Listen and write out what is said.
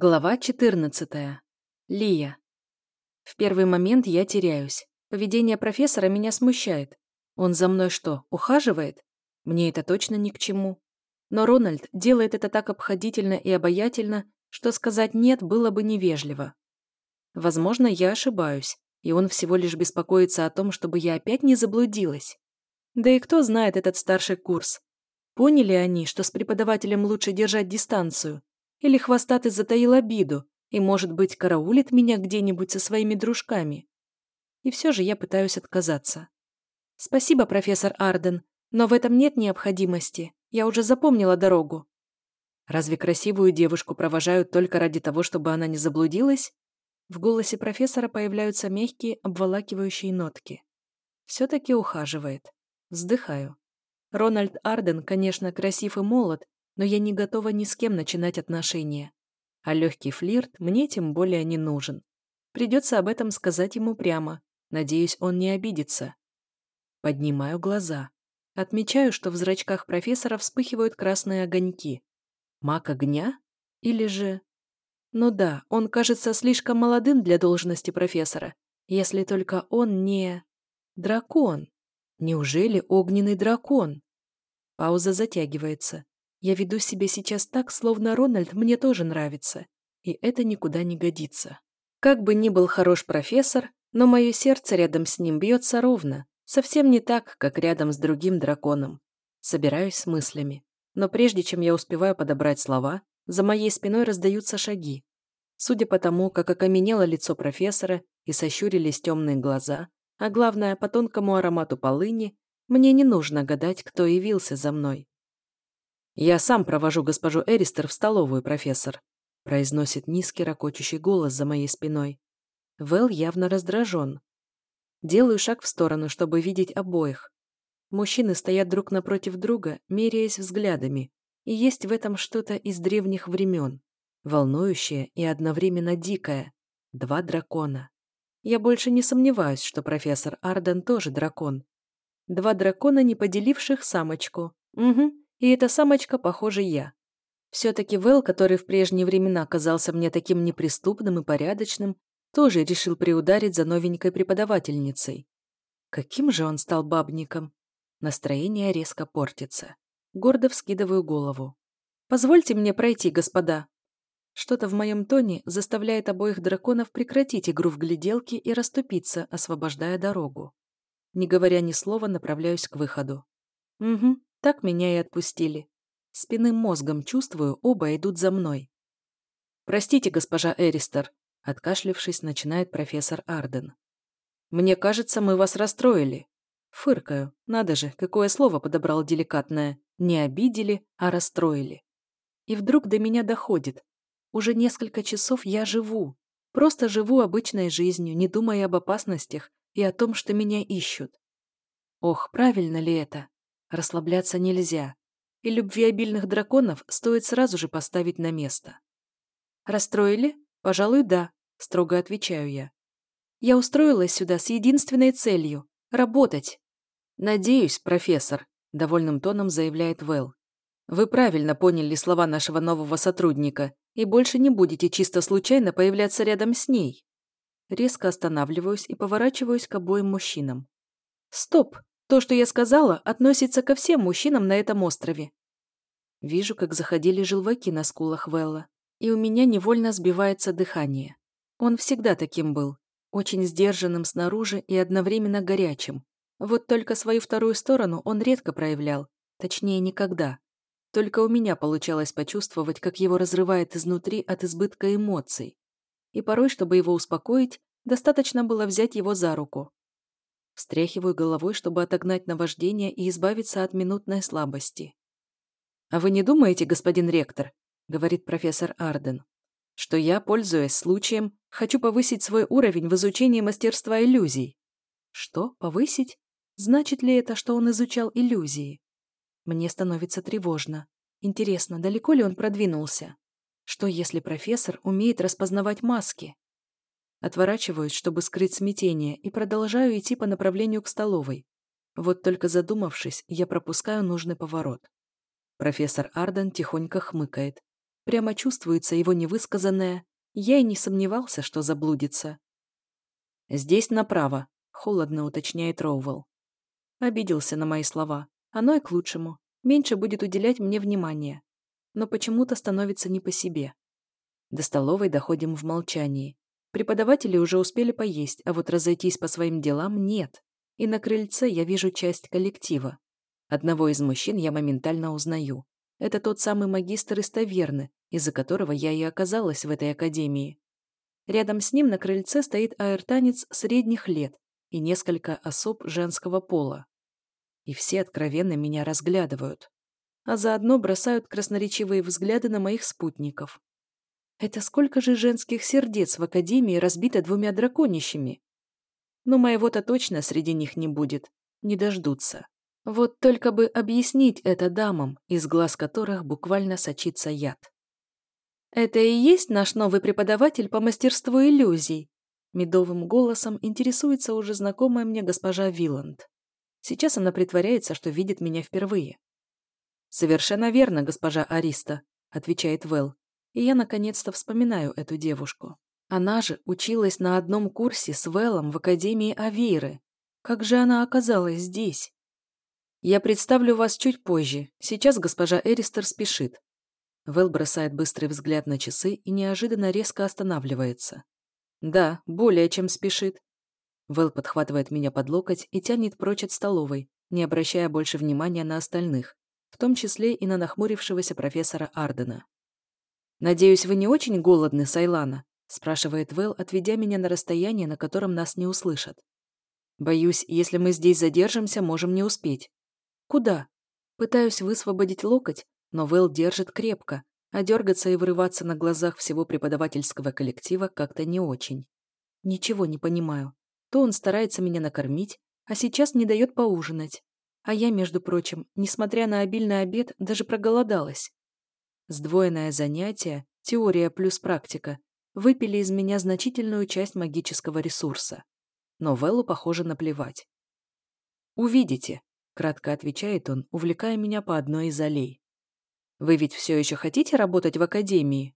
Глава 14. Лия. В первый момент я теряюсь. Поведение профессора меня смущает. Он за мной что, ухаживает? Мне это точно ни к чему. Но Рональд делает это так обходительно и обаятельно, что сказать «нет» было бы невежливо. Возможно, я ошибаюсь, и он всего лишь беспокоится о том, чтобы я опять не заблудилась. Да и кто знает этот старший курс? Поняли они, что с преподавателем лучше держать дистанцию, или хвостатый затаил обиду и, может быть, караулит меня где-нибудь со своими дружками. И все же я пытаюсь отказаться. Спасибо, профессор Арден, но в этом нет необходимости. Я уже запомнила дорогу. Разве красивую девушку провожают только ради того, чтобы она не заблудилась? В голосе профессора появляются мягкие, обволакивающие нотки. Все-таки ухаживает. Вздыхаю. Рональд Арден, конечно, красив и молод, но я не готова ни с кем начинать отношения. А легкий флирт мне тем более не нужен. Придется об этом сказать ему прямо. Надеюсь, он не обидится. Поднимаю глаза. Отмечаю, что в зрачках профессора вспыхивают красные огоньки. Маг огня? Или же... Ну да, он кажется слишком молодым для должности профессора, если только он не... Дракон. Неужели огненный дракон? Пауза затягивается. Я веду себя сейчас так, словно Рональд мне тоже нравится, и это никуда не годится. Как бы ни был хорош профессор, но мое сердце рядом с ним бьется ровно, совсем не так, как рядом с другим драконом. Собираюсь с мыслями. Но прежде чем я успеваю подобрать слова, за моей спиной раздаются шаги. Судя по тому, как окаменело лицо профессора и сощурились темные глаза, а главное, по тонкому аромату полыни, мне не нужно гадать, кто явился за мной. «Я сам провожу госпожу Эристер в столовую, профессор», произносит низкий ракочущий голос за моей спиной. Вэл явно раздражен. Делаю шаг в сторону, чтобы видеть обоих. Мужчины стоят друг напротив друга, меряясь взглядами, и есть в этом что-то из древних времен, волнующее и одновременно дикое. Два дракона. Я больше не сомневаюсь, что профессор Арден тоже дракон. Два дракона, не поделивших самочку. Угу, и эта самочка, похоже, я. Все-таки Вэл, который в прежние времена казался мне таким неприступным и порядочным, тоже решил приударить за новенькой преподавательницей. Каким же он стал бабником? Настроение резко портится. Гордо вскидываю голову. «Позвольте мне пройти, господа». Что-то в моем тоне заставляет обоих драконов прекратить игру в гляделки и расступиться, освобождая дорогу. Не говоря ни слова, направляюсь к выходу. Угу, так меня и отпустили. Спинным мозгом чувствую, оба идут за мной. «Простите, госпожа Эристер», — откашлившись, начинает профессор Арден. «Мне кажется, мы вас расстроили». Фыркаю. Надо же, какое слово подобрал деликатное. Не обидели, а расстроили. И вдруг до меня доходит. Уже несколько часов я живу. Просто живу обычной жизнью, не думая об опасностях и о том, что меня ищут. Ох, правильно ли это? Расслабляться нельзя, и любвеобильных драконов стоит сразу же поставить на место. «Расстроили? Пожалуй, да», — строго отвечаю я. «Я устроилась сюда с единственной целью — работать». «Надеюсь, профессор», — довольным тоном заявляет Вэл. «Вы правильно поняли слова нашего нового сотрудника и больше не будете чисто случайно появляться рядом с ней». Резко останавливаюсь и поворачиваюсь к обоим мужчинам. «Стоп!» То, что я сказала, относится ко всем мужчинам на этом острове. Вижу, как заходили желваки на скулах Велла, и у меня невольно сбивается дыхание. Он всегда таким был, очень сдержанным снаружи и одновременно горячим. Вот только свою вторую сторону он редко проявлял, точнее, никогда. Только у меня получалось почувствовать, как его разрывает изнутри от избытка эмоций. И порой, чтобы его успокоить, достаточно было взять его за руку, Встряхиваю головой, чтобы отогнать наваждение и избавиться от минутной слабости. «А вы не думаете, господин ректор, — говорит профессор Арден, — что я, пользуясь случаем, хочу повысить свой уровень в изучении мастерства иллюзий?» «Что? Повысить? Значит ли это, что он изучал иллюзии?» Мне становится тревожно. Интересно, далеко ли он продвинулся? Что, если профессор умеет распознавать маски? Отворачиваюсь, чтобы скрыть смятение, и продолжаю идти по направлению к столовой. Вот только задумавшись, я пропускаю нужный поворот. Профессор Арден тихонько хмыкает. Прямо чувствуется его невысказанное. Я и не сомневался, что заблудится. «Здесь направо», — холодно уточняет Роувелл. Обиделся на мои слова. Оно и к лучшему. Меньше будет уделять мне внимания. Но почему-то становится не по себе. До столовой доходим в молчании. Преподаватели уже успели поесть, а вот разойтись по своим делам нет. И на крыльце я вижу часть коллектива. Одного из мужчин я моментально узнаю. Это тот самый магистр из таверны, из-за которого я и оказалась в этой академии. Рядом с ним на крыльце стоит аэртанец средних лет и несколько особ женского пола. И все откровенно меня разглядывают. А заодно бросают красноречивые взгляды на моих спутников. Это сколько же женских сердец в Академии разбито двумя драконищами? Но моего-то точно среди них не будет. Не дождутся. Вот только бы объяснить это дамам, из глаз которых буквально сочится яд. «Это и есть наш новый преподаватель по мастерству иллюзий?» Медовым голосом интересуется уже знакомая мне госпожа Виланд. Сейчас она притворяется, что видит меня впервые. «Совершенно верно, госпожа Ариста», — отвечает Вэл. И я наконец-то вспоминаю эту девушку. Она же училась на одном курсе с Вэлом в Академии Авейры. Как же она оказалась здесь? Я представлю вас чуть позже. Сейчас госпожа Эристер спешит. Вэл бросает быстрый взгляд на часы и неожиданно резко останавливается. «Да, более чем спешит». Вэл подхватывает меня под локоть и тянет прочь от столовой, не обращая больше внимания на остальных, в том числе и на нахмурившегося профессора Ардена. «Надеюсь, вы не очень голодны, Сайлана?» спрашивает Вэл, отведя меня на расстояние, на котором нас не услышат. «Боюсь, если мы здесь задержимся, можем не успеть». «Куда?» Пытаюсь высвободить локоть, но Вэл держит крепко, а дергаться и вырываться на глазах всего преподавательского коллектива как-то не очень. Ничего не понимаю. То он старается меня накормить, а сейчас не дает поужинать. А я, между прочим, несмотря на обильный обед, даже проголодалась. Сдвоенное занятие, теория плюс практика, выпили из меня значительную часть магического ресурса. Но Вэллу, похоже, наплевать. «Увидите», — кратко отвечает он, увлекая меня по одной из аллей. Вы ведь все еще хотите работать в академии?